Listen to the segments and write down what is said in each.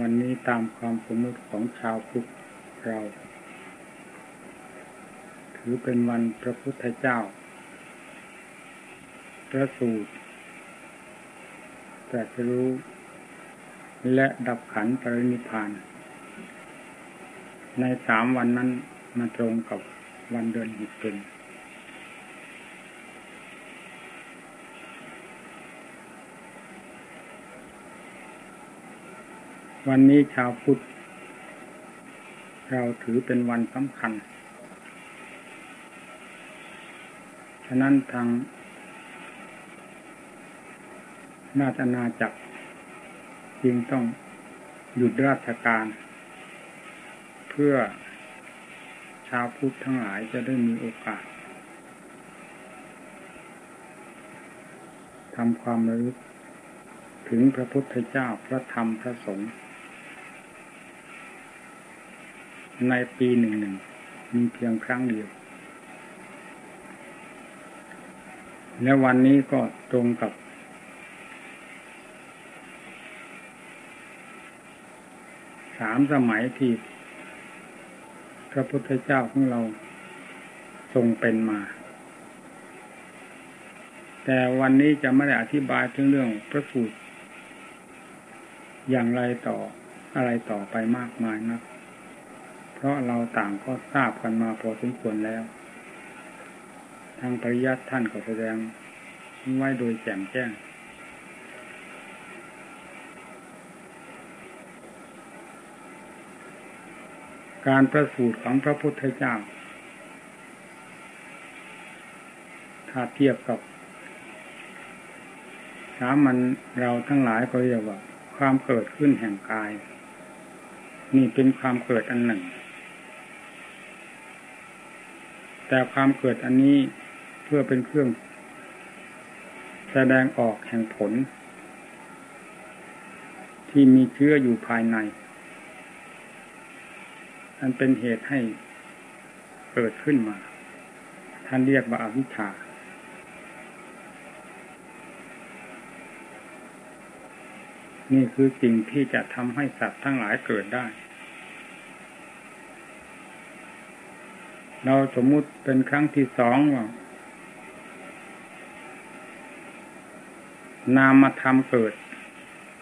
วันนี้ตามความสมมติของชาวพุทธเรา ถือเป็นวันพระพุทธเจ้า พระสูตรแต่จะรู้ และดับขันปรินิพาน ในสามวันนั้นมาตรงกับวันเดือนหิเป็น วันนี้ชาวพุทธเราถือเป็นวันสำคัญ ฉะนั้นทางนาตนาจักรจึงต้องหยุดราชการ เพื่อชาวพุทธทั้งหลายจะได้มีโอกาสทำความระลึกถึงพระพุทธเจ้าพระธรรมพระสงฆ์ ในปีหนึ่งหนึ่งมีเพียงครั้งเดียว และวันนี้ก็ตรงกับ สามสมัยที่พระพุทธเจ้าของเราทรงเป็นมา แต่วันนี้จะไม่ได้อธิบายถึงเรื่องพระสูตรอย่างไรต่ออะไรต่อไปมากมายนะัก เพราะเราต่างก็ทราบกันมาพอสมควรแล้ว ทางปริยัติท่านก็แสดงไว้โดยแจ่มแจ้ง การประสูติของพระพุทธเจ้า ถ้าเทียบกับสามัญเราทั้งหลายก็เรียกว่า ความเกิดขึ้นแห่งกาย นี่เป็นความเกิดอันหนึ่ง แต่ความเกิดอันนี้เพื่อเป็นเครื่อง แสดงออกแห่งผล ที่มีเชื้ออยู่ภายใน อันเป็นเหตุให้เกิดขึ้นมา ท่านเรียกว่าอวิชชานี่คือสิ่งที่จะทำให้สัตว์ทั้งหลายเกิดได้ เราสมมุติเป็นครั้งที่สองว่านามธรรมเกิด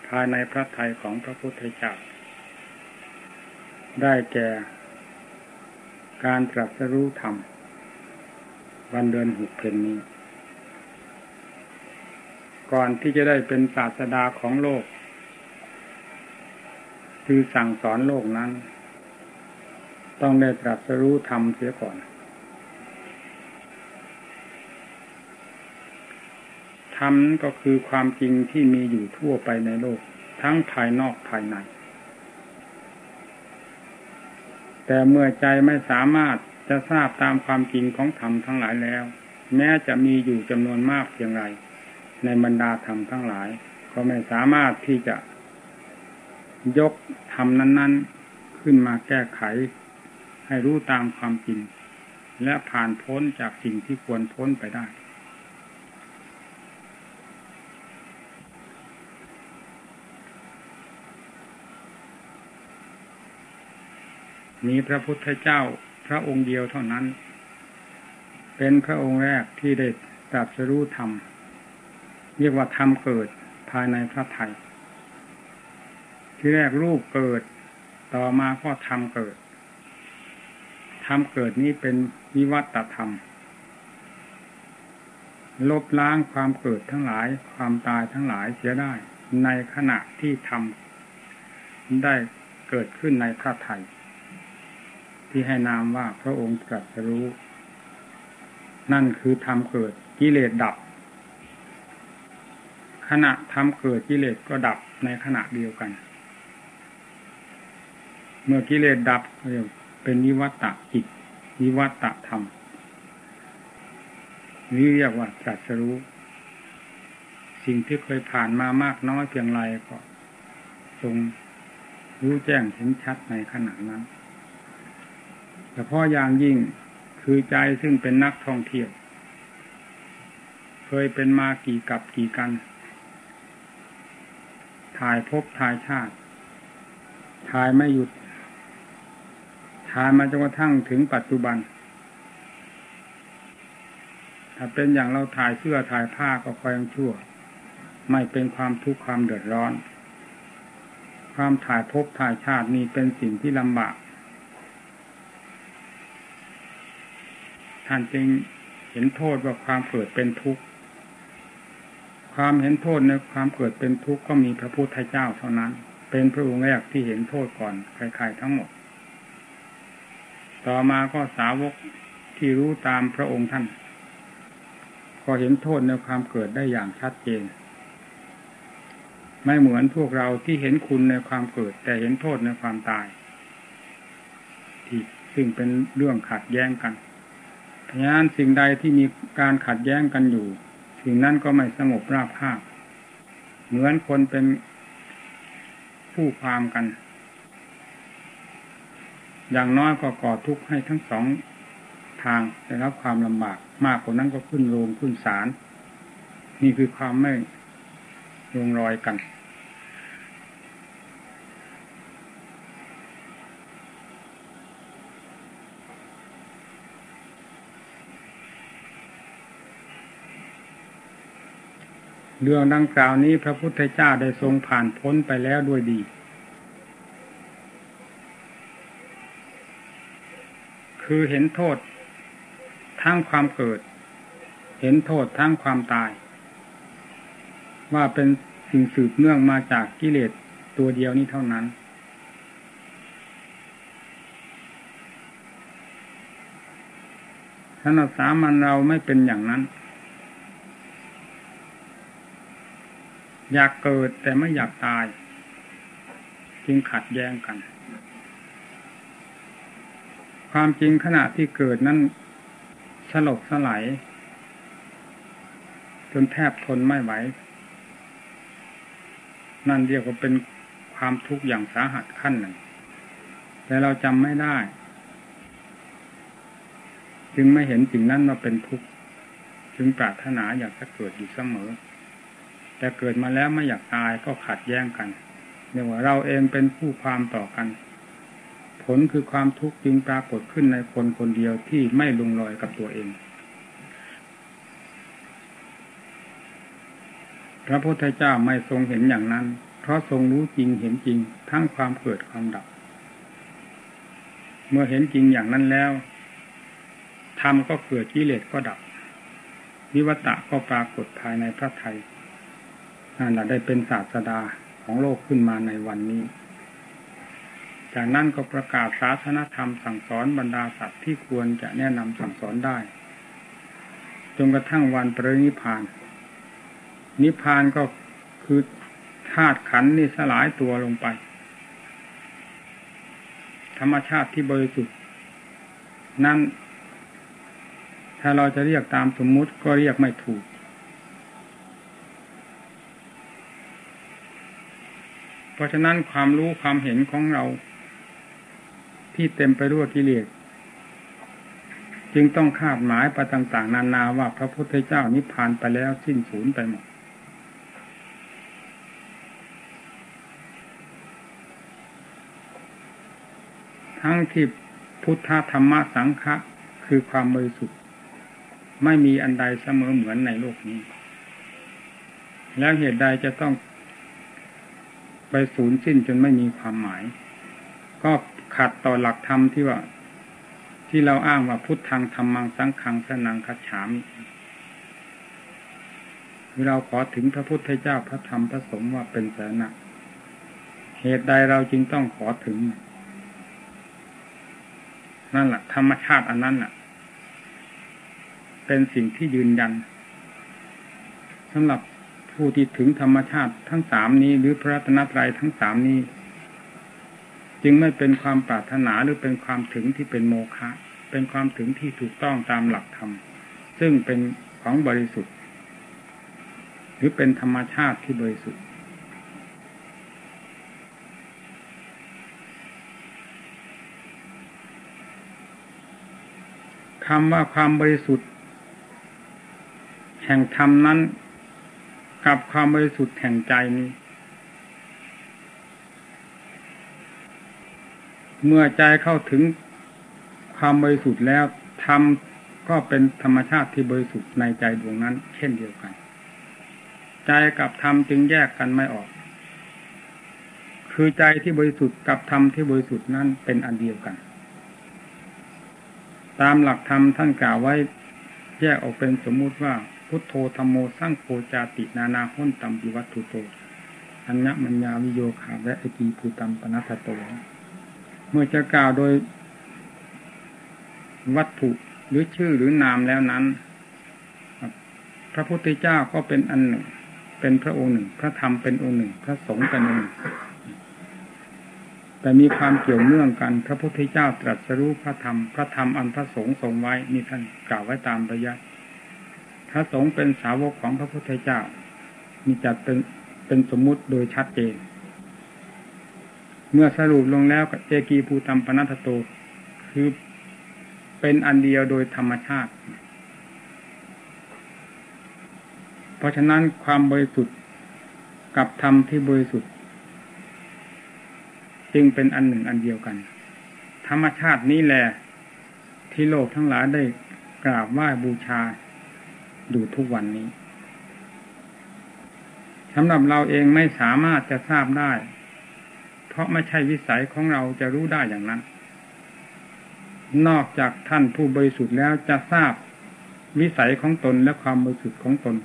ภายในพระทัยของพระพุทธเจ้าได้แก่ การตรัสรู้ธรรม วันเดือนหกเพนนี้ ก่อนที่จะได้เป็นศาสดาของโลก คือสั่งสอนโลกนั้น ต้องได้ตรัสรู้ธรรมเสียก่อนธรรมก็คือความจริงที่มีอยู่ทั่วไปในโลก ทั้งภายนอกภายใน แต่เมื่อใจไม่สามารถจะทราบตามความจริงของธรรมทั้งหลายแล้ว แม้จะมีอยู่จำนวนมากเพียงไรในบรรดาธรรมทั้งหลาย ก็ไม่สามารถที่จะยกธรรมนั้น ๆ ขึ้นมาแก้ไข ให้รู้ตามความจริง และผ่านพ้นจากสิ่งที่ควรพ้นไปได้ มีพระพุทธเจ้าพระองค์เดียวเท่านั้น เป็นพระองค์แรกที่ได้ตรัสรู้ธรรม เรียกว่าธรรมเกิดภายในพระไทยที่แรกรูปเกิด ต่อมาก็ธรรมเกิด ธรรมเกิดนี้เป็นวิวัตธรรม ลบล้างความเกิดทั้งหลาย ความตายทั้งหลายเสียได้ ในขณะที่ทำได้เกิดขึ้นในพระไทยที่ให้นามว่าพระองค์ตรัสรู้ นั่นคือทำเกิดกิเลสดับ ขณะทำเกิดกิเลสก็ดับในขณะเดียวกัน เมื่อกิเลสดับเรียก เป็นวิวัตะจิตวิวัตะธรรมนี่เรียกว่าตรัสรู้ สิ่งที่เคยผ่านมามากน้อยเพียงไรก็ทรงรู้แจ้งเห็นชัดในขณะนั้นแต่พ่ออย่างยิ่งคือใจซึ่งเป็นนักท่องเที่ยว เคยเป็นมากี่กับกี่กัน ถ่ายพบถ่ายชาติ ถ่ายไม่หยุดายมาจนกระทั่งถึงปัจจุบัน ถ้าเป็นอย่างเราถ่ายเสื้อถ่ายผ้าก็คอยยังชั่ว ไม่เป็นความทุกข์ความเดือดร้อน ความถ่ายภพถ่ายชาตินี้เป็นสิ่งที่ลำบากท่านจึงเห็นโทษว่าความเกิดเป็นทุกข์ ความเห็นโทษในความเกิดเป็นทุกข์ก็มีพระพุทธเจ้าเท่านั้น เป็นพระองค์แรกที่เห็นโทษก่อนใครๆทั้งหมด ต่อมาก็สาวกที่รู้ตามพระองค์ท่านก็เห็นโทษในความเกิดได้อย่างชัดเจน ไม่เหมือนพวกเราที่เห็นคุณในความเกิด แต่เห็นโทษในความตายที่ซึ่งเป็นเรื่องขัดแย้งกันฉะนั้นสิ่งใดที่มีการขัดแย้งกันอยู่ สิ่งนั้นก็ไม่สงบราบคาบเหมือนคนเป็นผู้ความกัน อย่างน้อยก็ก่อทุกข์ให้ทั้งสองทางได้รับความลำบาก มากกว่านั้นก็ขึ้นโรงขึ้นศาลนี่คือความไม่ลงรอยกัน เรื่องดังกล่าวนี้พระพุทธเจ้าได้ทรงผ่านพ้นไปแล้วด้วยดี คือเห็นโทษทั้งความเกิด เห็นโทษทั้งความตาย ว่าเป็นสิ่งสืบเนื่องมาจากกิเลสตัวเดียวนี้เท่านั้น สำหรับสามัญเราไม่เป็นอย่างนั้น อยากเกิดแต่ไม่อยากตาย จึงขัดแย้งกัน ความจริงขณะที่เกิดนั้นสลบสลายจนแทบทนไม่ไหว นั่นเรียกว่าเป็นความทุกข์อย่างสาหัสขั้นหนึ่ง แต่เราจำไม่ได้ จึงไม่เห็นสิ่งนั้นว่าเป็นทุกข์ จึงปรารถนาอยากจะเกิดอยู่เสมอ แต่เกิดมาแล้วไม่อยากตายก็ขัดแย้งกันเรียกว่าเราเองเป็นผู้ความต่อกัน ผลคือความทุกข์จึงปรากฏขึ้นในคนคนเดียวที่ไม่ลงรอยกับตัวเอง พระพุทธเจ้าไม่ทรงเห็นอย่างนั้น เพราะทรงรู้จริงเห็นจริงทั้งความเกิดความดับ เมื่อเห็นจริงอย่างนั้นแล้วธรรมก็เกิดกิเลสก็ดับ วิวัตะก็ปรากฏภายในพระไทยนั่นแหละได้เป็นศาสดาของโลกขึ้นมาในวันนี้ จากนั้นก็ประกาศศาสนธรรมสั่งสอนบรรดาสัตว์ที่ควรจะแนะนำสั่งสอนได้ จนกระทั่งวันปรินิพาน นิพานก็คือธาตุขันนี่สลายตัวลงไป ธรรมชาติที่บริสุทธิ์นั่นถ้าเราจะเรียกตามสมมุติก็เรียกไม่ถูกเพราะฉะนั้นความรู้ความเห็นของเรา ที่เต็มไปด้วยกิเลสจึงต้องคาดหมายไปต่างๆ นานาว่าพระพุทธเจ้านิพพานไปแล้วสิ้นสูญไปหมดทั้งที่พุทธธรรมสังฆะคือความบริสุทธิ์ไม่มีอันใดเสมอเหมือนในโลกนี้ แล้วเหตุใดจะต้องไปสูญสิ้นจนไม่มีความหมาย ก็ ขัดต่อหลักธรรมที่ว่า ที่เราอ้างว่าพุทธังธรรมังสังขังสนังคัจฉามเราขอถึงพระพุทธเจ้าพระธรรมพระสงฆ์ว่าเป็นสาระเหตุใดเราจึงต้องขอถึง นั่นแหละธรรมชาติอันนั้นแหละเป็นสิ่งที่ยืนยันสำหรับผู้ที่ถึงธรรมชาติทั้งสามนี้ หรือพระรัตนตรัยทั้งสามนี้ จึงไม่เป็นความปรารถนาหรือเป็นความถึงที่เป็นโมฆะเป็นความถึงที่ถูกต้องตามหลักธรรมซึ่งเป็นของบริสุทธิ์ หรือเป็นธรรมชาติที่บริสุทธิ์คำว่าความบริสุทธิ์ แห่งธรรมนั้น กับความบริสุทธิ์แห่งใจนี้ เมื่อใจเข้าถึงความบริสุทธิ์แล้วธรรมก็เป็นธรรมชาติที่บริสุทธิ์ในใจดวงนั้น เช่นเดียวกัน ใจกับธรรมจึงแยกกันไม่ออก คือใจที่บริสุทธิ์กับธรรมที่บริสุทธิ์นั้นเป็นอันเดียวกัน ตามหลักธรรมท่านกล่าวไว้แยกออกเป็นสมมุติว่า พุทโธธรรมโมสร้างโคจาตินานาห้นตัมปิวัตถุโตอัญญมัญญาวิโยคาและอกีภูตัมปนัสโต เมื่อจะกล่าวโดย วัตถุหรือชื่อหรือนามแล้วนั้น พระพุทธเจ้าก็เป็นอันหนึ่ง เป็นพระองค์หนึ่ง พระธรรมเป็นองค์หนึ่ง พระสงฆ์เป็นองค์หนึ่งแต่มีความเกี่ยวเนื่องกัน พระพุทธเจ้าตรัสรู้พระธรรม พระธรรมอันพระสงฆ์ทรงไว้นี่ท่านกล่าวไว้ตามระยะ พระสงฆ์เป็นสาวกของพระพุทธเจ้ามีจัดเป็นเป็นสมมุติโดยชัดเจน เมื่อสรุปลงแล้วเจกีภูตัมปนัตโต คือเป็นอันเดียวโดยธรรมชาติ เพราะฉะนั้นความบริสุทธิ์กับธรรมที่บริสุทธิ์ จึงเป็นอันหนึ่งอันเดียวกัน ธรรมชาตินี้แหละที่โลกทั้งหลายได้กราบไหว้บูชาดูทุกวันนี้สำหรับเราเองไม่สามารถจะทราบได้ เพราะไม่ใช่วิสัยของเราจะรู้ได้อย่างนั้น นอกจากท่านผู้บริสุทธิ์แล้วจะทราบวิสัยของตนและความบริสุทธิ์ของตน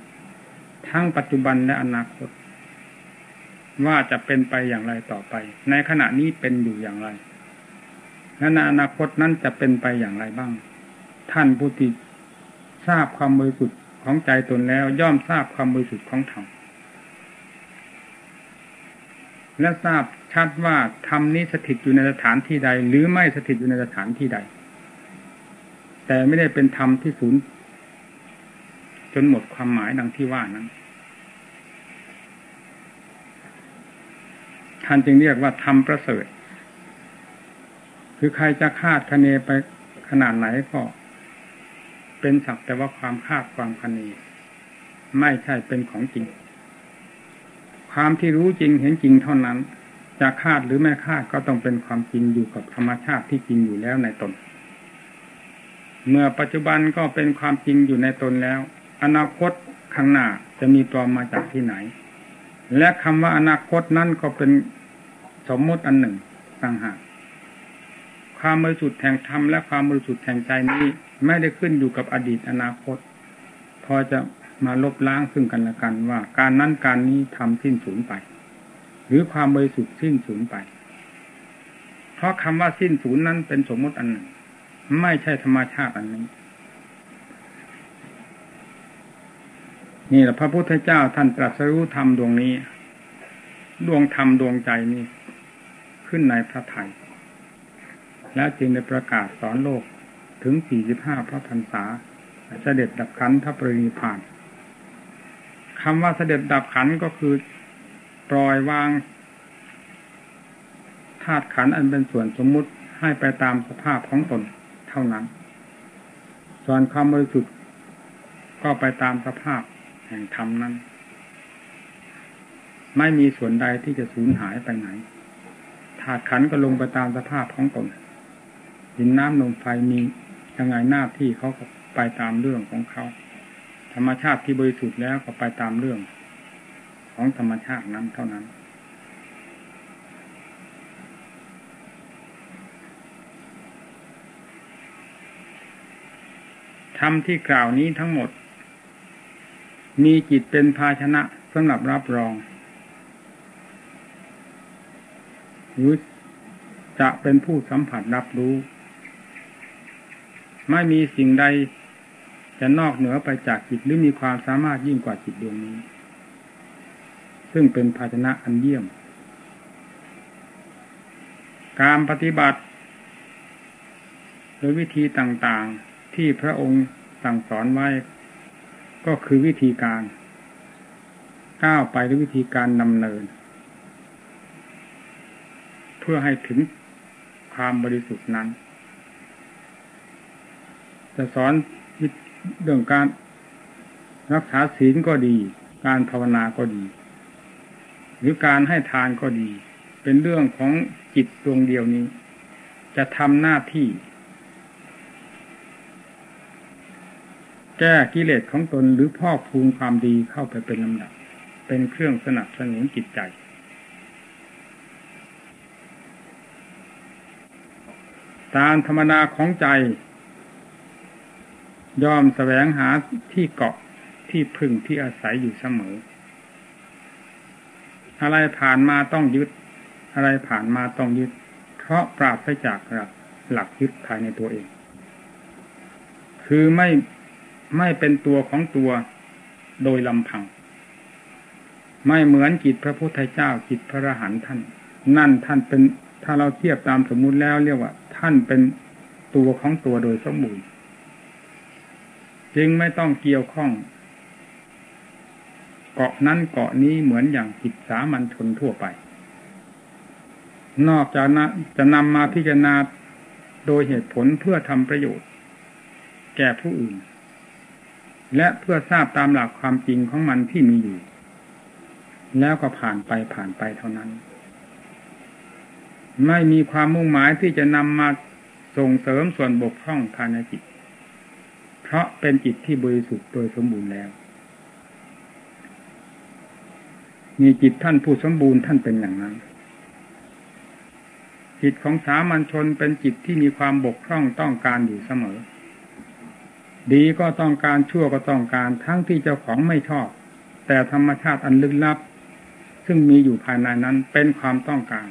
ทั้งปัจจุบันและอนาคต ว่าจะเป็นไปอย่างไรต่อไป ในขณะนี้เป็นอยู่อย่างไรและในอนาคตนั้นจะเป็นไปอย่างไรบ้าง ท่านผู้ที่ทราบความบริสุทธิ์ของใจตนแล้วย่อมทราบความบริสุทธิ์ของธรรม และทราบชัดว่าธรรมนี้สถิตอยู่ในสถานที่ใด หรือไม่สถิตอยู่ในสถานที่ใด แต่ไม่ได้เป็นธรรมที่ศูนย์จนหมดความหมายดังที่ว่านั้นท่านจึงเรียกว่าธรรมประเสริฐ คือใครจะคาดคะเนไปขนาดไหนก็เป็นสักแต่ว่าความคาดความคะเนไม่ใช่เป็นของจริง ความที่รู้จริงเห็นจริงเท่านั้น จะคาดหรือไม่คาดก็ต้องเป็นความจริงอยู่กับธรรมชาติที่จริงอยู่แล้วในตน เมื่อปัจจุบันก็เป็นความจริงอยู่ในตนแล้ว อนาคตข้างหน้าจะมีตัวมาจากที่ไหน และคำว่าอนาคตนั่นก็เป็นสมมติอันหนึ่งต่างหากความบริสุทธิ์แห่งธรรมและความบริสุทธิ์แห่งใจนี้ ไม่ได้ขึ้นอยู่กับอดีตอนาคต พอจะ มาลบล้างซึ่งกันและกันว่าการนั้นการนี้ทำสิ้นสูญไป หรือความบริสุทธิ์สิ้นสูญไป เพราะคำว่าสิ้นสูญนั้นเป็นสมมติอันหนึ่ง ไม่ใช่ธรรมชาติอันนี้นี่แหละพระพุทธเจ้าท่านตรัสรู้ธรรมดวงนี้ ดวงธรรมดวงใจนี้ ขึ้นในพระไถ่แล้วจึงได้ประกาศสอนโลกถึงสี่สิบห้าพระพรรษา เสด็จดับขันธปรินิพาน คำว่าเสด็จดับขันก็คือปล่อยวางธาตุขันอันเป็นส่วนสมมุติให้ไปตามสภาพของตนเท่านั้น ส่วนความบริสุทธิ์ก็ไปตามสภาพแห่งธรรมนั้น ไม่มีส่วนใดที่จะสูญหายไปไหนธาตุขันก็ลงไปตามสภาพของตนดินน้ำลมไฟมียังไงหน้าที่เขาก็ไปตามเรื่องของเขา ธรรมชาติที่บริสุทธิ์แล้วก็ไปตามเรื่อง ของธรรมชาตินั้นเท่านั้น ธรรมที่กล่าวนี้ทั้งหมด มีจิตเป็นภาชนะสำหรับรับรองหรือจะเป็นผู้สัมผัสรับรู้ ไม่มีสิ่งใด จะนอกเหนือไปจากจิตหรือมีความสามารถยิ่งกว่าจิตดวงนี้ ซึ่งเป็นภาชนะอันเยี่ยม การปฏิบัติ โดยวิธีต่างๆที่พระองค์สั่งสอนไว้ ก็คือวิธีการ ก้าวไปด้วยวิธีการนำเนิน เพื่อให้ถึงความบริสุทธิ์นั้น จะสอน เรื่องการรักษาศีลก็ดี การภาวนาก็ดี หรือการให้ทานก็ดี เป็นเรื่องของจิตดวงเดียวนี้ จะทำหน้าที่ แก้กิเลสของตนหรือพ่อพูนความดีเข้าไปเป็นลำดับ เป็นเครื่องสนับสนุนจิตใจตามธรรมนาของใจ ยอมแสวงหาที่เกาะที่พึ่งที่อาศัยอยู่เสมอ อะไรผ่านมาต้องยึด อะไรผ่านมาต้องยึด เพราะปราศจากหลักหลักยึดภายในตัวเอง คือไม่ไม่เป็นตัวของตัวโดยลำพัง ไม่เหมือนจิตพระพุทธเจ้าจิตพระอรหันต์ท่าน นั่นท่านเป็นถ้าเราเทียบตามสมมุติแล้วเรียกว่า ท่านเป็นตัวของตัวโดยสมบูรณ์ จึงไม่ต้องเกี่ยวข้อง เกาะนั้นเกาะนี้เหมือนอย่างจิตสามัญชนทั่วไป นอกจากนะจะนำมาพิจารณาโดยเหตุผลเพื่อทำประโยชน์ แก่ผู้อื่น และเพื่อทราบตามหลักความจริงของมันที่มีอยู่ แล้วก็ผ่านไปผ่านไปเท่านั้น ไม่มีความมุ่งหมายที่จะนำมาส่งเสริมส่วนบกพร่องภายในจิต เพราะเป็นจิตที่บริสุทธิ์โดยสมบูรณ์แล้ว มีจิตท่านผู้สมบูรณ์ท่านเป็นอย่างนั้น จิตของสามัญชนเป็นจิตที่มีความบกพร่องต้องการอยู่เสมอ ดีก็ต้องการชั่วก็ต้องการทั้งที่เจ้าของไม่ชอบ แต่ธรรมชาติอันลึกลับ ซึ่งมีอยู่ภายในนั้นเป็นความต้องการ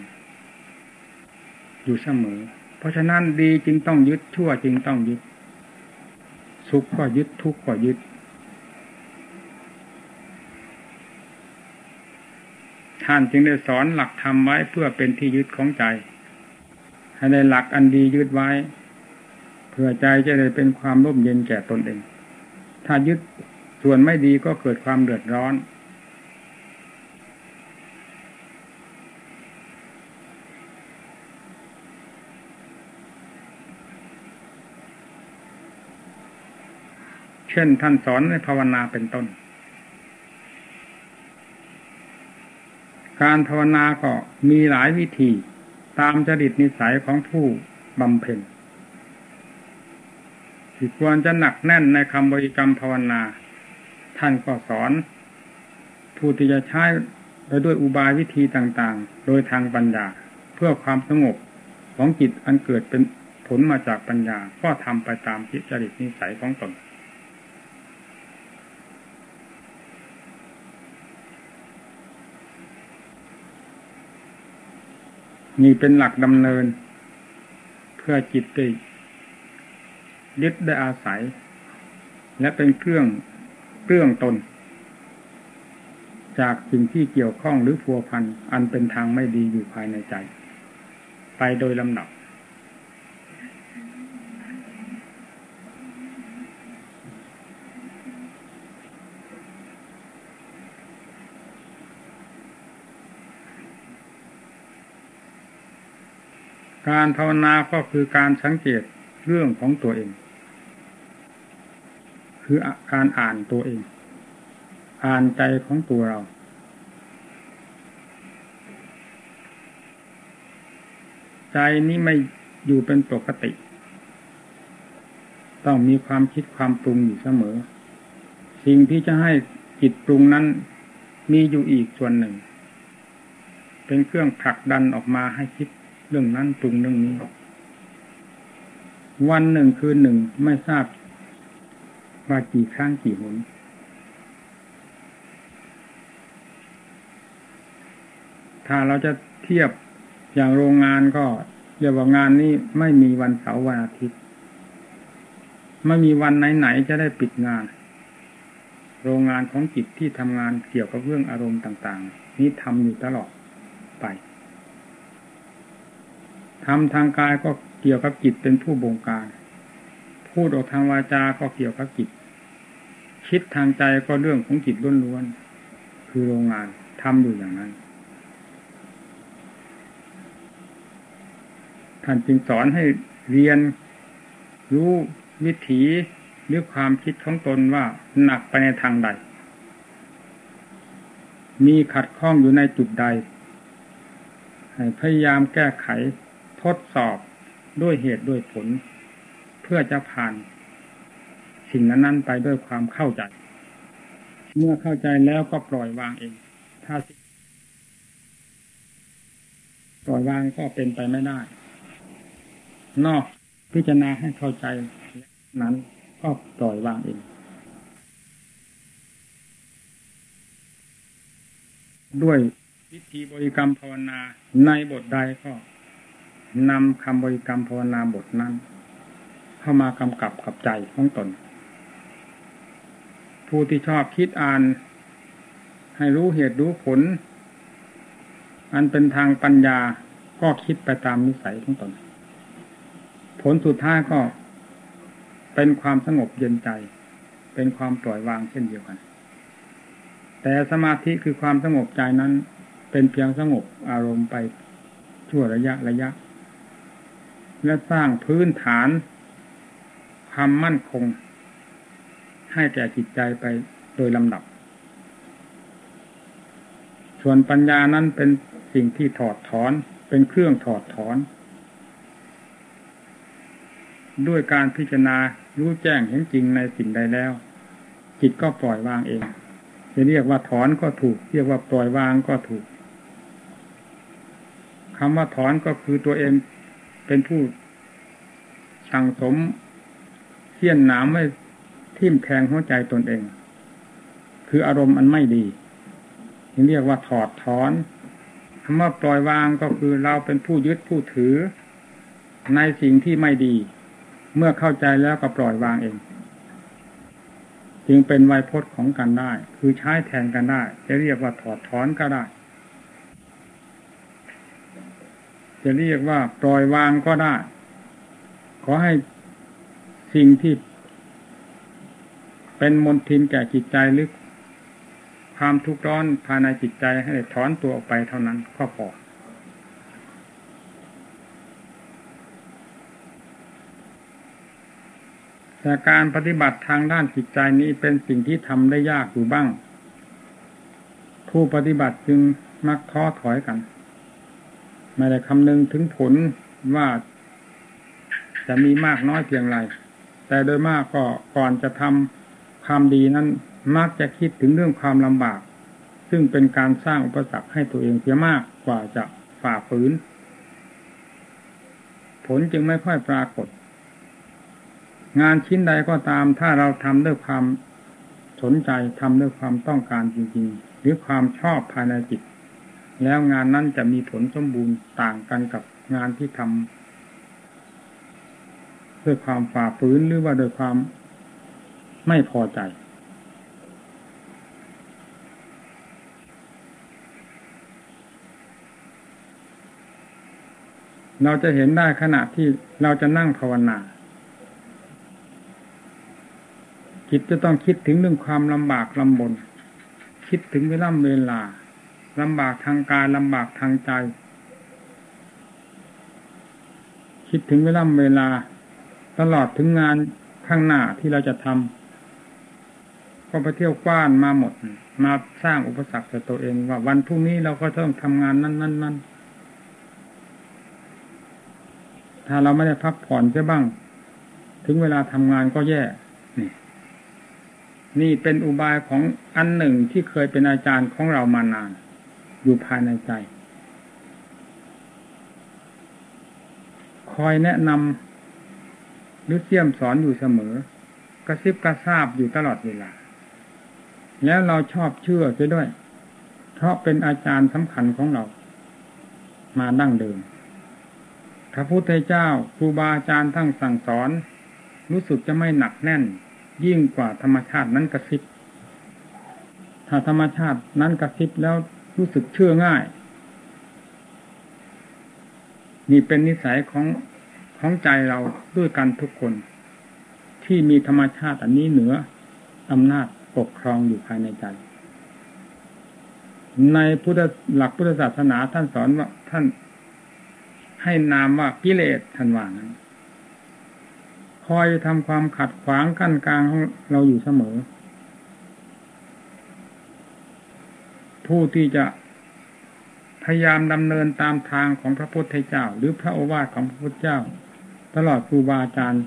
อยู่เสมอ เพราะฉะนั้นดีจึงต้องยึดชั่วจึงต้องยึด สุขก็ยึดทุกข์ก็ยึด ท่านจึงได้สอนหลักธรรมไว้เพื่อเป็นที่ยึดของใจ ให้ได้หลักอันดียึดไว้ เพื่อใจจะได้เป็นความร่มเย็นแก่ตนเอง ถ้ายึดส่วนไม่ดีก็เกิดความเดือดร้อน ช่นท่านสอนในภาวนาเป็นต้น การภาวนาก็มีหลายวิธีตามจริตนิสัยของผู้บำเพ็ญที่ควรจะหนักแน่นในคำบริกรรมภาวนา ท่านก็สอน ผู้ที่จะใช้ไปด้วยอุบายวิธีต่างๆ โดยทางปัญญาเพื่อความสงบของจิตอันเกิดเป็นผลมาจากปัญญาก็ทำไปตามจริตนิสัยของตน นี่เป็นหลักดำเนิน เพื่อจิตติยึดได้อาศัย และเป็นเครื่องเครื่องตน จากสิ่งที่เกี่ยวข้องหรือพัวพันอันเป็นทางไม่ดีอยู่ภายในใจ ไปโดยลำดับ การภาวนาก็คือการสังเกตเรื่องของตัวเอง คือการอ่านตัวเอง อ่านใจของตัวเรา ใจนี้ไม่อยู่เป็นปกติ ต้องมีความคิดความปรุงอยู่เสมอ สิ่งที่จะให้จิตปรุงนั้นมีอยู่อีกส่วนหนึ่ง เป็นเครื่องผลักดันออกมาให้คิด เรื่องนั้นปรุงเรื่องนี้ วันหนึ่งคืนหนึ่งไม่ทราบว่ากี่ครั้งกี่หนถ้าเราจะเทียบอย่างโรงงานก็เรียกว่างานนี้ไม่มีวันเสาร์วันอาทิตย์ ไม่มีวันไหนๆจะได้ปิดงาน โรงงานของจิตที่ทำงานเกี่ยวกับเรื่องอารมณ์ต่าง ๆ นี้ทำอยู่ตลอดไป ทำทางกายก็เกี่ยวกับจิตเป็นผู้บงการ พูดออกทางวาจาก็เกี่ยวกับจิต คิดทางใจก็เรื่องของจิตล้วนๆคือโรงงานทำอยู่อย่างนั้น ท่านจึงสอนให้เรียนรู้วิถีหรือความคิดของตนว่าหนักไปในทางใด มีขัดข้องอยู่ในจุดใด ให้พยายามแก้ไข ทดสอบด้วยเหตุด้วยผล เพื่อจะผ่านสิ่งนั้นๆไปด้วยความเข้าใจ เมื่อเข้าใจแล้วก็ปล่อยวางเอง ถ้าปล่อยวางก็เป็นไปไม่ได้ นอกพิจารณาให้เข้าใจนั้นก็ปล่อยวางเอง ด้วยวิธีบริกรรมภาวนาในบทใดก็ นำคำบริกรรมภาวนาบทนั้น เข้ามากำกับกับใจของตน ผู้ที่ชอบคิดอ่าน ให้รู้เหตุรู้ผล อันเป็นทางปัญญาก็คิดไปตามนิสัยของตน ผลสุดท้ายก็เป็นความสงบเย็นใจ เป็นความปล่อยวางเช่นเดียวกัน แต่สมาธิคือความสงบใจนั้นเป็นเพียงสงบอารมณ์ไปชั่วระยะระยะ และสร้างพื้นฐานความมั่นคง ให้แก่จิตใจไปโดยลำดับ ส่วนปัญญานั้นเป็นสิ่งที่ถอดถอน เป็นเครื่องถอดถอน ด้วยการพิจารณารู้แจ้งเห็นจริงในสิ่งใดแล้ว จิตก็ปล่อยวางเอง จะเรียกว่าถอนก็ถูก เรียกว่าปล่อยวางก็ถูกคำว่าถอนก็คือตัวเอง เป็นผู้สั่งสมเสี้ยนหนามไม่ทิ่มแทงหัวใจตนเอง คืออารมณ์อันไม่ดีเรียกว่าถอดถอนคำว่าปล่อยวางก็คือเราเป็นผู้ยึดผู้ถือ ในสิ่งที่ไม่ดี เมื่อเข้าใจแล้วก็ปล่อยวางเอง จึงเป็นไวยพจน์ของกันได้ คือใช้แทนกันได้ จะเรียกว่าถอดถอนก็ได้ จะเรียกว่าปล่อยวางก็ได้ ขอให้สิ่งที่เป็นมนทินแก่จิตใจหรือความทุกข์ร้อนภายในจิตใจให้ถอนตัวออกไปเท่านั้นก็พอแต่การปฏิบัติทางด้านจิตใจนี้เป็นสิ่งที่ทำได้ยากอยู่บ้าง ผู้ปฏิบัติจึงมักท้อถอยกัน ไม่ได้คำนึงถึงผลว่าจะมีมากน้อยเพียงไร แต่โดยมากก็ก่อนจะทำความดีนั้น มักจะคิดถึงเรื่องความลำบาก ซึ่งเป็นการสร้างอุปสรรคให้ตัวเองเสียมากกว่าจะฝ่าฝืน ผลจึงไม่ค่อยปรากฏ งานชิ้นใดก็ตาม ถ้าเราทำด้วยความสนใจทำด้วยความต้องการจริงๆ หรือความชอบภายในจิต แล้วงานนั้นจะมีผลสมบูรณ์ต่างกันกับงานที่ทำด้วยความฝ่าฝืนหรือว่าโดยความไม่พอใจ เราจะเห็นได้ขณะที่เราจะนั่งภาวนาจิตจะต้องคิดถึงเรื่องความลำบากลำบน คิดถึงเวลาเวลา ลำบากทางกายลำบากทางใจ คิดถึงเวลาเวลา ตลอดถึงงานข้างหน้าที่เราจะทำก็ไปเที่ยวกว้านมาหมด มาสร้างอุปสรรคต่ตัวเองว่าวันพรุ่งนี้เราก็ต้องทำงานนั้นนั้นนั้นถ้าเราไม่ได้พักผ่อนเสียบ้าง ถึงเวลาทำงานก็แย่นี่นี่เป็นอุบายของอันหนึ่งที่เคยเป็นอาจารย์ของเรามานาน อยู่ภายในใจ คอยแนะนำหรือเสี่ยมสอนอยู่เสมอ กระซิบกระซาบอยู่ตลอดเวลา แล้วเราชอบเชื่อไปด้วย เพราะเป็นอาจารย์สำคัญของเรา มาดั้งเดิมพระพุทธเจ้าครูบาอาจารย์ทั้งสั่งสอน รู้สึกจะไม่หนักแน่น ยิ่งกว่าธรรมชาตินั้นกระซิบถ้าธรรมชาตินั้นกระซิบแล้ว รู้สึกเชื่อง่าย นี่เป็นนิสัยของของใจเราด้วยกันทุกคน ที่มีธรรมชาติอันนี้เหนืออำนาจปกครองอยู่ภายในใจ ในพุทธหลักพุทธศาสนาท่านสอนว่าท่านให้นามว่ากิเลสทันว่านั้นคอยทำความขัดขวางกั้นกลางของเราอยู่เสมอ ผู้ที่จะพยายามดำเนินตามทางของพระพุทธเจ้า หรือพระโอวาทของพระพุทธเจ้า ตลอดครูบาอาจารย์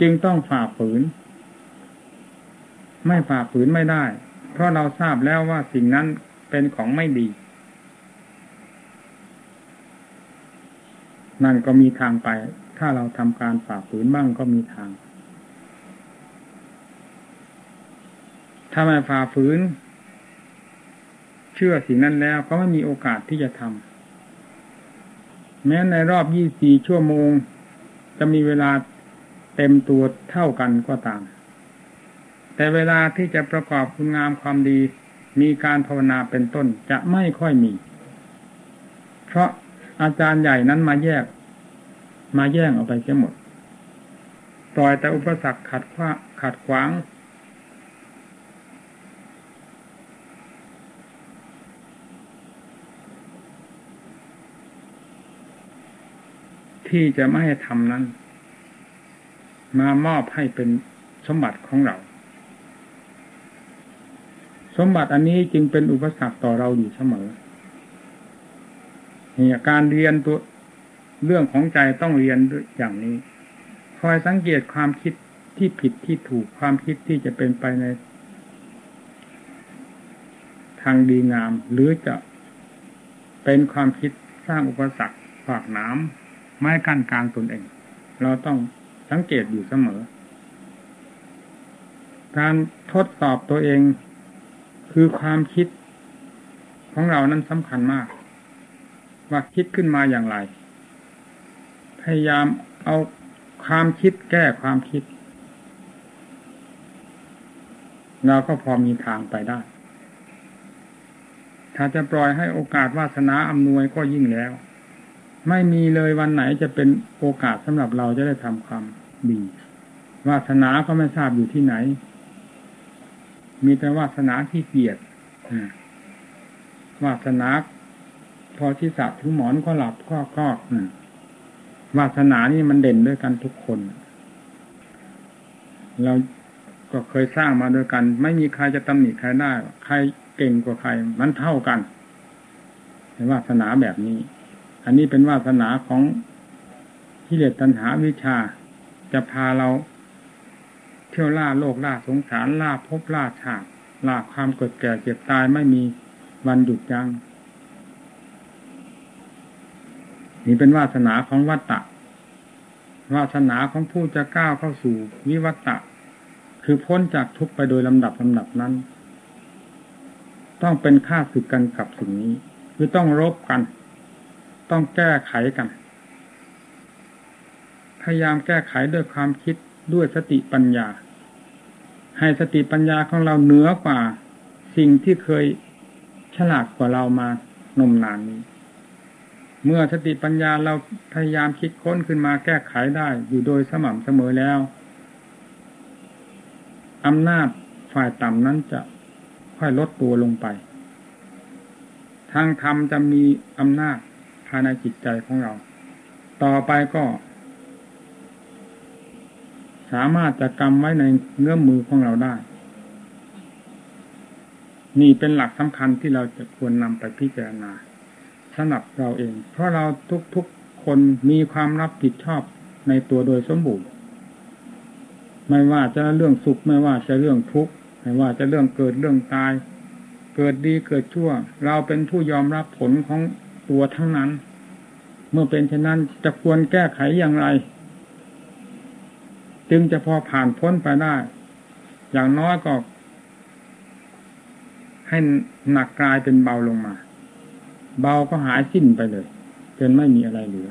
จึงต้องฝ่าฝืน ไม่ฝ่าฝืนไม่ได้ เพราะเราทราบแล้วว่าสิ่งนั้นเป็นของไม่ดี นั่นก็มีทางไป ถ้าเราทำการฝ่าฝืนบ้างก็มีทาง ถ้าไม่ฝ่าฝืน เชื่อสิ่งนั้นแล้วก็ไม่มีโอกาสที่จะทำแม้ในรอบยี่สี่ชั่วโมง จะมีเวลาเต็มตัวเท่ากันก็ตาม แต่เวลาที่จะประกอบคุณงามความดี มีการภาวนาเป็นต้นจะไม่ค่อยมี เพราะอาจารย์ใหญ่นั้นมาแยก มาแย่งออกไปเสียหมด ปล่อยแต่อุปสรรคขัดขวาขัดขวาง ที่จะไม่ให้ทำนั้น มามอบให้เป็นสมบัติของเรา สมบัติอันนี้จึงเป็นอุปสรรคต่อเราอยู่เสมอเนี่ยการเรียนตัวเรื่องของใจต้องเรียนอย่างนี้ คอยสังเกตความคิดที่ผิดที่ถูกความคิดที่จะเป็นไปใน ทางดีงาม หรือจะเป็นความคิดสร้างอุปสรรคขวากน้ำ ไม่กั้นกลางตนเอง เราต้องสังเกตอยู่เสมอ การทดสอบตัวเองคือความคิดของเรานั้นสำคัญมาก ว่าคิดขึ้นมาอย่างไร พยายามเอาความคิดแก้ความคิด เราก็พอมีทางไปได้ ถ้าจะปล่อยให้โอกาสวาสนาอำนวยก็ยิ่งแล้ว ไม่มีเลยวันไหนจะเป็นโอกาสสำหรับเราจะได้ทำความดีวาสนาก็ไม่ทราบอยู่ที่ไหน มีแต่วาสนาที่เกียดวาสนาพอที่สัถึงหมอนก็หลับก็ก็วาสนานี่มันเด่นด้วยกันทุกคน เราก็เคยสร้างมาด้วยกัน ไม่มีใครจะตำหนิใครได้ ใครเก่งกว่าใคร มันเท่ากันวาสนาแบบนี้ อันนี้เป็นวาสนาของกิเลสตัณหาวิชา จะพาเราเที่ยวล่าโลกล่าสงสารล่าพบล่าชาติล่าความเกิดแก่เจ็บตายไม่มีวันหยุดยัง้งนี่เป็นวาสนาของวัตตะวาสนาของผู้จะก้าวเข้าสู่วิวัตตะ คือพ้นจากทุกไปโดยลำดับลำดับนั้น ต้องเป็นค่าสึกกันกับสิ่งนี้ คือต้องรบกัน ต้องแก้ไขกัน พยายามแก้ไขด้วยความคิดด้วยสติปัญญา ให้สติปัญญาของเราเหนือกว่าสิ่งที่เคยฉลาดกว่าเรามานมนานนี้ เมื่อสติปัญญาเราพยายามคิดค้นขึ้นมาแก้ไขได้อยู่โดยสม่ำเสมอแล้วอำนาจฝ่ายต่ำนั้นจะค่อยลดตัวลงไป ทางธรรมจะมีอำนาจ ภายในจิตใจของเรา ต่อไปก็ สามารถจะกำไว้ในเงื้อมมือของเราได้ นี่เป็นหลักสำคัญที่เราจะควรนำไปพิจารณาสำหรับเราเอง เพราะเราทุกๆคนมีความรับผิดชอบในตัวโดยสมบูรณ์ไม่ว่าจะเรื่องสุขไม่ว่าจะเรื่องทุกข์ไม่ว่าจะเรื่องเกิดเรื่องตาย เกิดดีเกิดชั่ว เราเป็นผู้ยอมรับผลของ ตัวทั้งนั้น เมื่อเป็นเช่นนั้นจะควรแก้ไขอย่างไร จึงจะพอผ่านพ้นไปได้ อย่างน้อยก็ ให้หนักกลายเป็นเบาลงมา เบาก็หายสิ้นไปเลยจนไม่มีอะไรเหลือ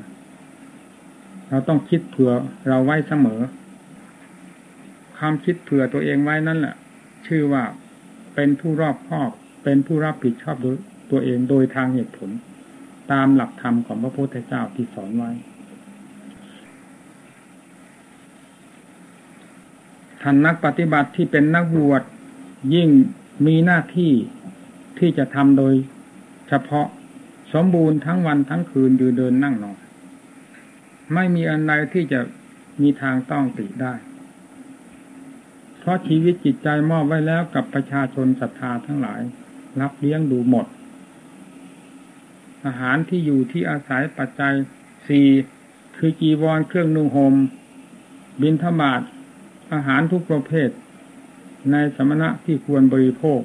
เราต้องคิดเผื่อเราไว้เสมอความคิดเผื่อตัวเองไว้นั่นแหละ ชื่อว่าเป็นผู้รอบคอบ เป็นผู้รับผิดชอบตัวเองโดยทางเหตุผล ตามหลักธรรมของพระพุทธเจ้าที่สอนไว้ ท่านนักปฏิบัติที่เป็นนักบวชยิ่งมีหน้าที่ที่จะทำโดยเฉพาะสมบูรณ์ทั้งวันทั้งคืนยืนเดินนั่งนอนไม่มีอันใดที่จะมีทางต้องติได้ เพราะชีวิตจิตใจมอบไว้แล้วกับประชาชนศรัทธาทั้งหลาย รับเลี้ยงดูหมด อาหารที่อยู่ที่อาศัยปัจจัยสี่คือจีวรเครื่องนุ่งหม่มบินธบาตอาหารทุกประเภท ในสมณะที่ควรบริโภค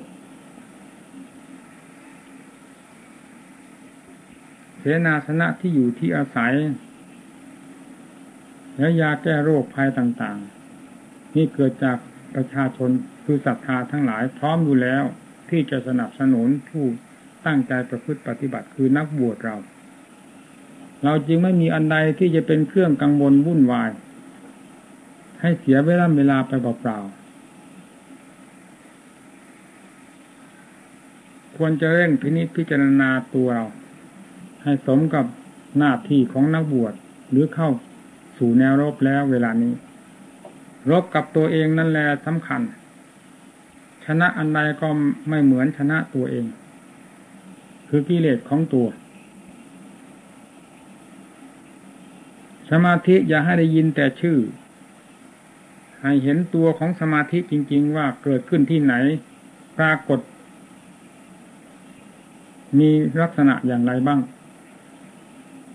เสนาสนะที่อยู่ที่อาศัย และยาแก้โรคภัยต่างๆ นี่เกิดจากประชาชนคือศรัทธาทั้งหลายพร้อมอยู่แล้วที่จะสนับสนุนผู้ ตั้งใจประพฤติปฏิบัติคือนักบวชเรา เราจึงไม่มีอันใดที่จะเป็นเครื่องกังวลวุ่นวาย ให้เสียเวลาเวลาไปเปล่าๆควรจะเร่งพินิจพิจารณาตัวเรา ให้สมกับหน้าที่ของนักบวชหรือเข้าสู่แนวรบแล้วเวลานี้ รบกับตัวเองนั่นแหละสำคัญ ชนะอันใดก็ไม่เหมือนชนะตัวเอง คือกิเลสของตัว สมาธิอย่าให้ได้ยินแต่ชื่อ ให้เห็นตัวของสมาธิจริง ๆ ว่าเกิดขึ้นที่ไหน ปรากฏ มีลักษณะอย่างไรบ้าง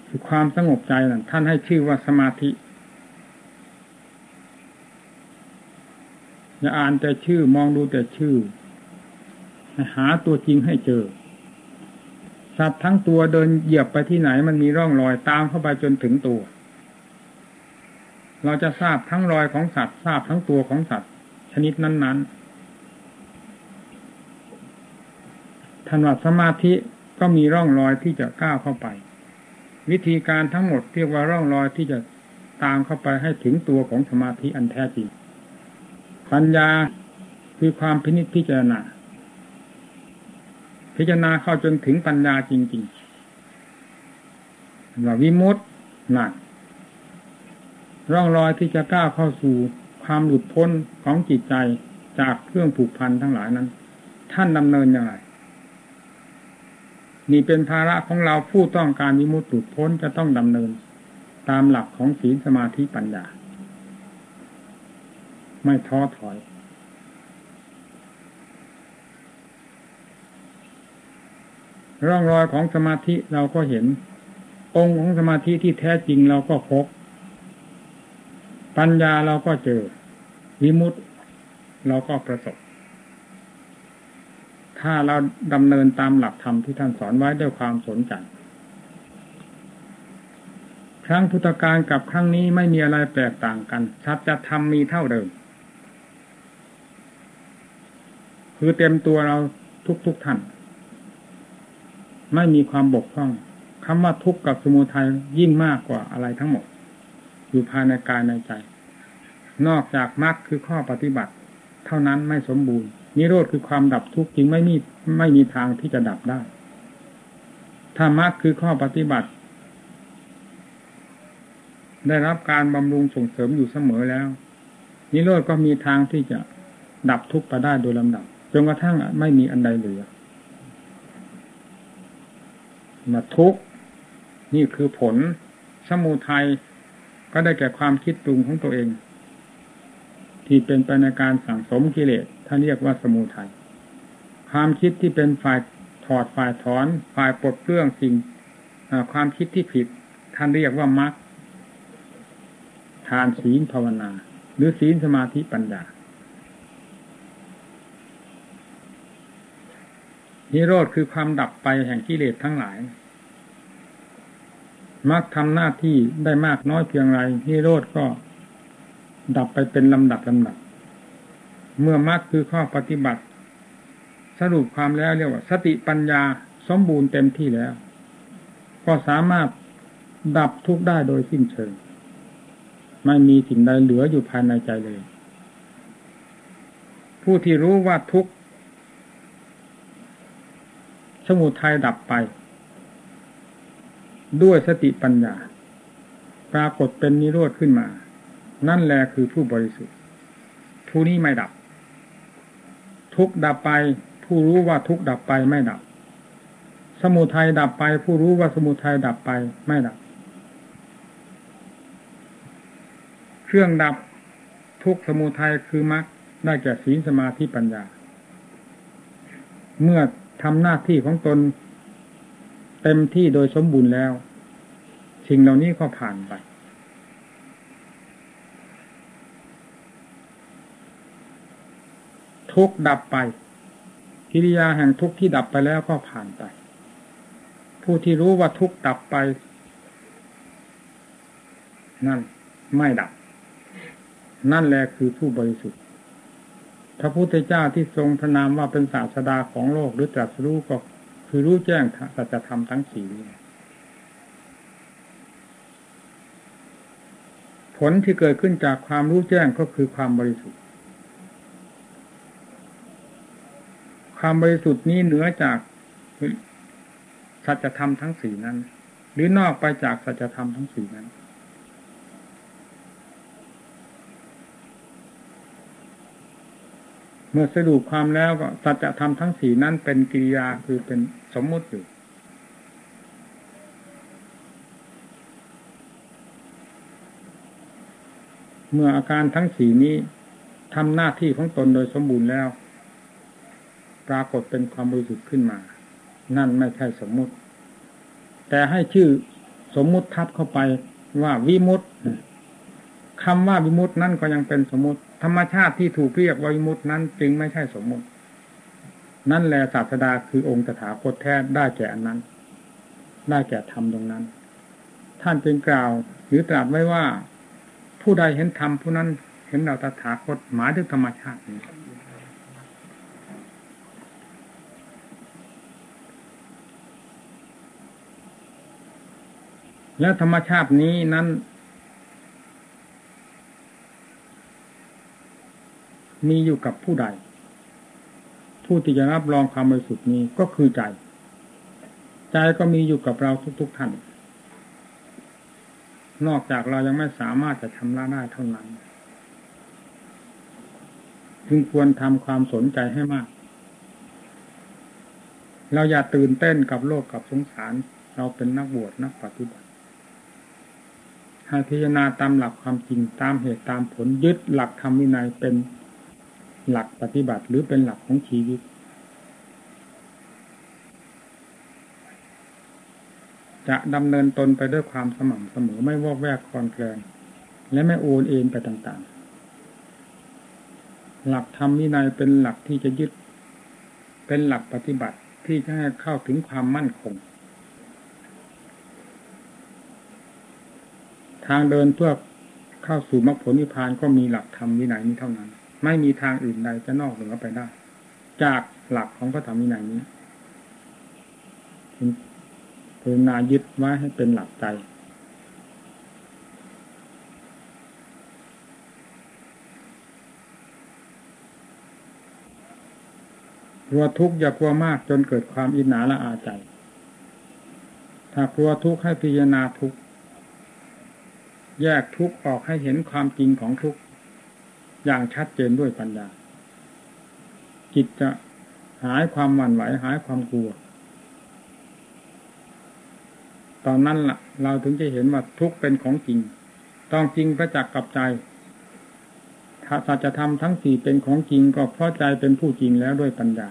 คือความสงบใจนั่นท่านให้ชื่อว่าสมาธิอย่าอ่านแต่ชื่อมองดูแต่ชื่อหาตัวจริงให้เจอ สัตว์ทั้งตัวเดินเหยียบไปที่ไหนมันมีร่องรอยตามเข้าไปจนถึงตัว เราจะทราบทั้งรอยของสัตว์ ทราบทั้งตัวของสัตว์ ชนิดนั้นๆท่านว่าสมาธิก็มีร่องรอยที่จะก้าวเข้าไป วิธีการทั้งหมดเรียกว่าร่องรอยที่จะตามเข้าไปให้ถึงตัวของสมาธิอันแท้จริงปัญญาคือความพินิจพิจารณา พิจารณาเข้าจนถึงปัญญาจริงๆว่าวิมุตต์หนักร่องรอยที่จะก้าวเข้าสู่ความหลุดพ้นของจิตใจจากเครื่องผูกพันทั้งหลายนั้น ท่านดำเนินอย่างไรนี่เป็นภาระของเราผู้ต้องการวิมุตติพ้นจะต้องดำเนิน ตามหลักของศีลสมาธิปัญญา ไม่ท้อถอย ร่องรอยของสมาธิเราก็เห็น องค์ของสมาธิที่แท้จริงเราก็พบ ปัญญาเราก็เจอ วิมุตติเราก็ประสบ ถ้าเราดำเนินตามหลักธรรมที่ท่านสอนไว้ด้วยความสนใจ ครั้งพุทธกาลกับครั้งนี้ไม่มีอะไรแตกต่างกันชัดจะทำมีเท่าเดิม คือเต็มตัวเราทุกๆทท่าน ไม่มีความบกพร่องคำว่าทุกข์กับสมุทัยยิ่งมากกว่าอะไรทั้งหมด อยู่ภายในกายในใจ นอกจากมรรคคือข้อปฏิบัติ เท่านั้นไม่สมบูรณ์ นิโรธคือความดับทุกข์จริงไม่มีไม่มีทางที่จะดับได้ธรรมะคือข้อปฏิบัติ ได้รับการบำรุงส่งเสริมอยู่เสมอแล้ว นิโรธก็มีทางที่จะดับทุกข์ไปได้โดยลำดับจนกระทั่งไม่มีอันใดเหลือ มาทุกนี่คือผล สมุทัยก็ได้แก่ความคิดปรุงของตัวเอง ที่เป็นไปในการสั่งสมกิเลสท่านเรียกว่าสมุทัยความคิดที่เป็นฝ่ายถอดฝ่ายถอน ฝ่ายปลดเปลื้องสิ่งความคิดที่ผิด ท่านเรียกว่ามรรคทานศีลภาวนา หรือศีลสมาธิปัญญา นิโรธคือความดับไปแห่งกิเลสทั้งหลาย มักทำหน้าที่ได้มากน้อยเพียงไรนิโรธก็ดับไปเป็นลำดับลำดับ เมื่อมรรคคือข้อปฏิบัติ สรุปความแล้วเรียกว่า สติปัญญาสมบูรณ์เต็มที่แล้ว ก็สามารถดับทุกข์ได้โดยสิ้นเชิง ไม่มีสิ่งใดเหลืออยู่ภายในใจเลย ผู้ที่รู้ว่าทุกข สมุทัยดับไป ด้วยสติปัญญา ปรากฏเป็นนิโรธขึ้นมา นั่นแหละคือผู้บริสุทธิ์ ผู้นี้ไม่ดับ ทุกดับไป ผู้รู้ว่าทุกดับไปไม่ดับ สมุทัยดับไป ผู้รู้ว่าสมุทัยดับไปไม่ดับ เครื่องดับทุกสมุทัยคือมรรคได้แก่ศีลสมาธิปัญญา เมื่อ ทำหน้าที่ของตน เต็มที่โดยสมบูรณ์แล้วสิ่งเหล่านี้ก็ผ่านไป ทุกดับไป กิริยาแห่งทุกที่ดับไปแล้วก็ผ่านไป ผู้ที่รู้ว่าทุกดับไป นั่นไม่ดับ นั่นแหละคือผู้บริสุทธิ์ พระพุทธเจ้าที่ทรงพระนามว่าเป็นศาสดาของโลกหรือตรัสรู้ก็คือรู้แจ้งสัจธรรมทั้งสี่ผลที่เกิดขึ้นจากความรู้แจ้งก็คือความบริสุทธิ์ ความบริสุทธิ์นี้เหนือจากสัจธรรมทั้งสี่นั้น หรือนอกไปจากสัจธรรมทั้งสี่นั้น มื่อสรุปความแล้วก็สัจธรรมทั้งสี่นั้นเป็นกิริยาคือเป็นสมมุติอยู่ เมื่ออาการทั้งสี่นี้ทำหน้าที่ของตนโดยสมบูรณ์แล้ว ปรากฏเป็นความบริสุทธิ์ขึ้นมา นั่นไม่ใช่สมมุติ แต่ให้ชื่อสมมุติทับเข้าไปว่าวิมุตต์คำว่าวิมุตต์นั่นก็ยังเป็นสมมุติ ธรรมชาติที่ถูกเรียกวิมุตต์นั้นจึงไม่ใช่สมมุติ นั่นแหละศาสดาคือองค์ตถาคตแท้ได้แก่อันนั้น ได้แก่ธรรมตรงนั้น ท่านจึงกล่าว หรือตรัสไว้ว่า ผู้ใดเห็นธรรมผู้นั้นเห็นเราตถาคตหมายถึงธรรมชาตินี้แล้วธรรมชาตินี้นั้น มีอยู่กับผู้ใด ผู้ที่จะรับรองความบริสุทธิ์นี้ก็คือใจ ใจก็มีอยู่กับเราทุก ๆท่าน นอกจากเรายังไม่สามารถจะชำระได้เท่านั้นจึงควรทำความสนใจให้มาก เราอย่าตื่นเต้นกับโลกกับสงสาร เราเป็นนักบวชนักปฏิบัติให้พิจารณาตามหลักความจริงตามเหตุตามผลยึดหลักธรรมวินัยเป็น หลักปฏิบัติหรือเป็นหลักของชีวิต จะดำเนินตนไปด้วยความสม่ำเสมอไม่วอกแวกคลอนแคลนและไม่โอนเอ็นไปต่างๆ หลักธรรมวินัยเป็นหลักที่จะยึด เป็นหลักปฏิบัติที่จะให้เข้าถึงความมั่นคง ทางเดินเพื่อเข้าสู่มรรคผลนิพพานก็มีหลักธรรมวินัยนี้เท่านั้น ไม่มีทางอื่นใดจะนอกเหนือไปได้ จากหลักของพระธรรมวินัยนี้ภาวนายึดไว้ให้เป็นหลักใจ กลัวทุกข์อย่ากลัวมากจนเกิดความอินหนาละอาใจ ถ้ากลัวทุกข์ให้พิจารณาทุกข์ แยกทุกข์ออกให้เห็นความจริงของทุกข์ อย่างชัดเจนด้วยปัญญาจิตจะหายความหวั่นไหวหายความกลัว ตอนนั้นละ่ะ เราถึงจะเห็นว่าทุกเป็นของจริง ต้องจริงประจักษ์กับใจถ้าสัจธรรมทั้งสี่เป็นของจริงก็เพราะใจเป็นผู้จริงแล้วด้วยปัญญา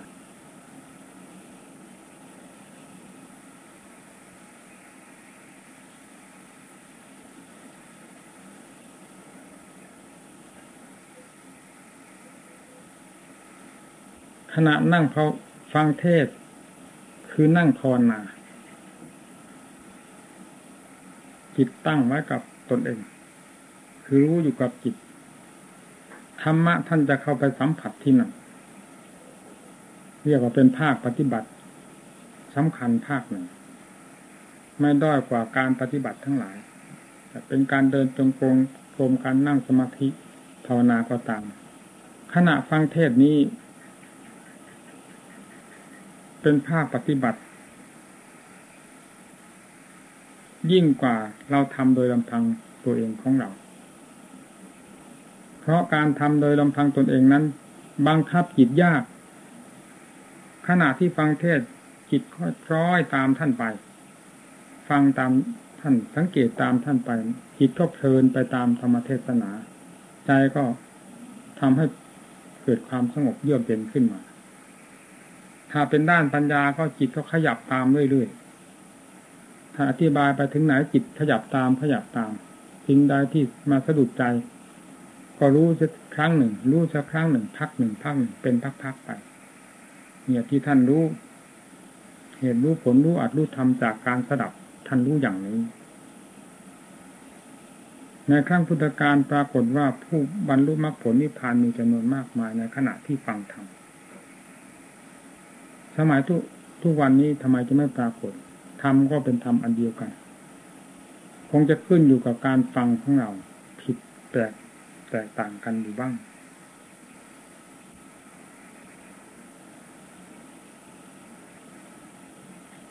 ขณะนั่งฟังเทศ คือนั่งภาวนาจิตตั้งไว้กับตนเอง คือรู้อยู่กับจิตธรรมะท่านจะเข้าไปสัมผัสที่นั่นเรียกว่าเป็นภาคปฏิบัติสำคัญภาคหนึ่ง ไม่ด้อยกว่าการปฏิบัติทั้งหลายแต่เป็นการเดินจงกรมกรมการนั่งสมาธิภาวนาก็ตาม ขณะฟังเทศนี้ เป็นภาคปฏิบัติ ยิ่งกว่าเราทำโดยลำพังตัวเองของเรา เพราะการทำโดยลำพังตนเองนั้น บังคับจิตยาก ขณะที่ฟังเทศจิตค่อยคล้อยตามท่านไป ฟังตามท่านสังเกตตามท่านไป จิตก็เพลินไปตามธรรมเทศนา ใจก็ทำให้เกิดความสงบเยือกเย็นขึ้นมา ถ้าเป็นด้านปัญญาก็จิตก็ขยับตามเรื่อยๆถ้าอธิบายไปถึงไหนจิตขยับตามขยับตามสิ่งใดที่มาสะดุดใจ ก็รู้ครั้งหนึ่ง รู้สักครั้งหนึ่ง พักหนึ่งพักหนึ่งเป็นพักๆไป เนี่ยที่ท่านรู้ เหตุรู้ผลรู้อัดรู้ทำจากการสดับท่านรู้อย่างนี้ ในครั้งพุทธการปรากฏว่าผู้บรรลุมรรคผลนิพพานมีจำนวนมากมายในขณะที่ฟังธรรม สมัยทุกทุกวันนี้ทำไมจะไม่ปรากฏธรรมก็เป็นธรรมอันเดียวกัน คงจะขึ้นอยู่กับการฟังของเราผิดแปลกแตกต่างกันอยู่บ้าง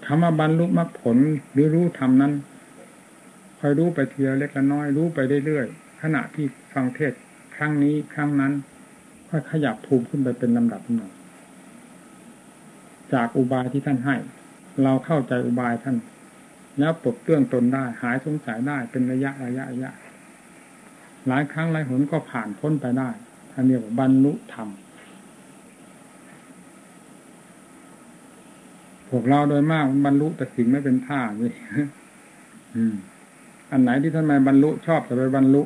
คำว่าบรรลุมรรคผลหรือรู้ธรรมนั้นคอยรู้ไปเทียเล็กละน้อยรู้ไปเรื่อยๆขณะที่ฟังเทศครั้งนี้ครั้งนั้นค่อยขยับภูมิขึ้นไปเป็นลำดับหนึ่ง จากอุบายที่ท่านให้ เราเข้าใจอุบายท่าน แล้วปลดเปลื้องตนได้ หายสงสัยได้เป็นระยะระยะระยะ หลายครั้งหลายหนก็ผ่านพ้นไปได้ท่านเรียกว่าบรรลุธรรมพวกเราโดยมากบรรลุแต่สิ่งไม่เป็นท่าเลยอันไหนที่ท่านไม่บรรลุชอบจะไปบรรลุ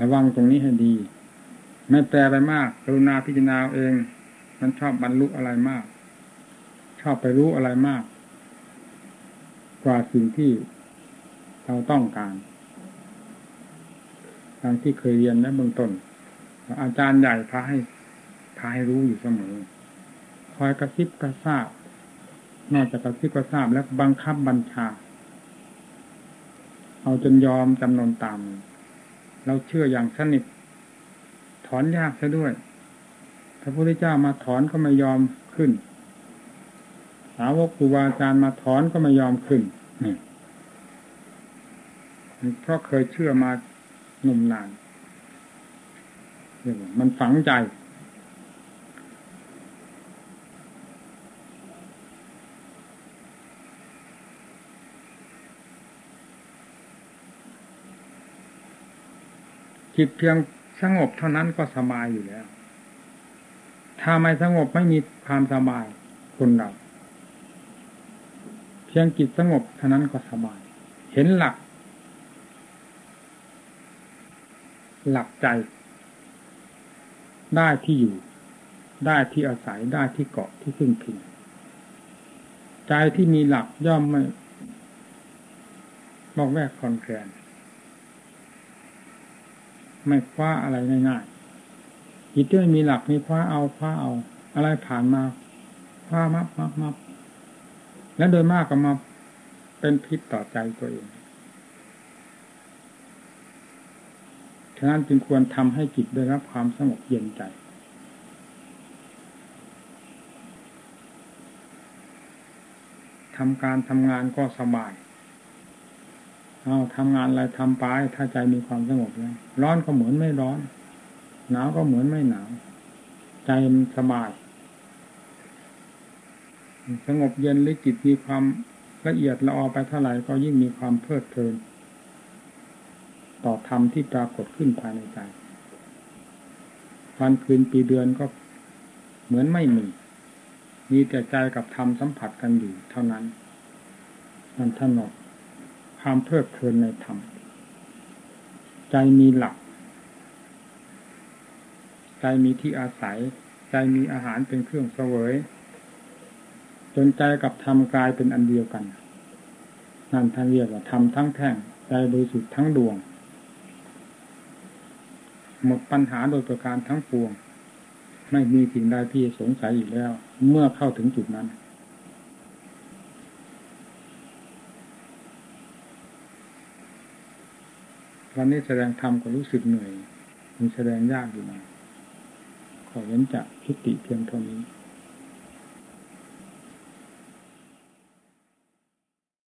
ระวังตรงนี้ให้ดี ไม่แปลไปมากกรุณาพิจารณาเอง มันชอบบรรลุอะไรมาก ชอบไปรู้อะไรมาก กว่าสิ่งที่เราต้องการทางที่เคยเรียนในเบื้องต้น อาจารย์ใหญ่พาให้พาให้รู้อยู่เสมอ คอยกระซิบกระซาบนอกจากกระซิบกระซาบแล้วบังคับบัญชา เอาจนยอมจำนนตาม เราเชื่ออย่างสนิท ถอนยากซะด้วยพระพุทธเจ้ามาถอนก็ไม่ยอมขึ้น สาวกครูบาอาจารย์มาถอนก็ไม่ยอมขึ้นนี่เพราะเคยเชื่อมาหนุ่มนานมันฝังใจ จิตเพียง สงบเท่านั้นก็สบายอยู่แล้ว ถ้าไม่สงบไม่มีความสบายคนเราเพียงจิตสงบเท่านั้นก็สบาย เห็นหลัก หลักใจ ได้ที่อยู่ ได้ที่อาศัยได้ที่เกาะที่พึ่งพิงใจที่มีหลักย่อมไม่บอกแวกคอนแคลน ไม่คว้าอะไรง่ายๆจิตที่ไม่มีหลักมีคว้าเอาคว้าเอา อะไรผ่านมาคว้ามับมับมับและโดยมากก็มาเป็นพิษต่อใจตัวเองฉะนั้นจึงควรทำให้จิตได้รับความสงบเย็นใจทำการทำงานก็สบาย เอาทำงานอะไรทำไปถ้าใจมีความสงบแล้วร้อนก็เหมือนไม่ร้อน หนาวก็เหมือนไม่หนาว ใจมันสบาย สงบเย็นหรือจิตมีความละเอียดละออไปเท่าไหร่ก็ยิ่งมีความเพลิดเพลิน ต่อธรรมที่ปรากฏขึ้นภายในใจวันคืนปีเดือนก็เหมือนไม่มี มีแต่ใจกับธรรมสัมผัสกันอยู่เท่านั้น มันท่านบอก ความเพลิดเพลินในธรรม ใจมีหลัก ใจมีที่อาศัย ใจมีอาหารเป็นเครื่องเสวย จนใจกับธรรมกลายเป็นอันเดียวกัน นั่นท่านเรียกว่าธรรมทั้งแท่ง ใจบริสุทธิ์ทั้งดวง หมดปัญหาโดยประการทั้งปวง ไม่มีสิ่งใดที่สงสัยอีกแล้ว เมื่อเข้าถึงจุดนั้น วันนี้แสดงธรรมก็รู้สึกเหนื่อยมันแสดงยากอยู่นะขอเว้นจากคิติเพียงเท่านี้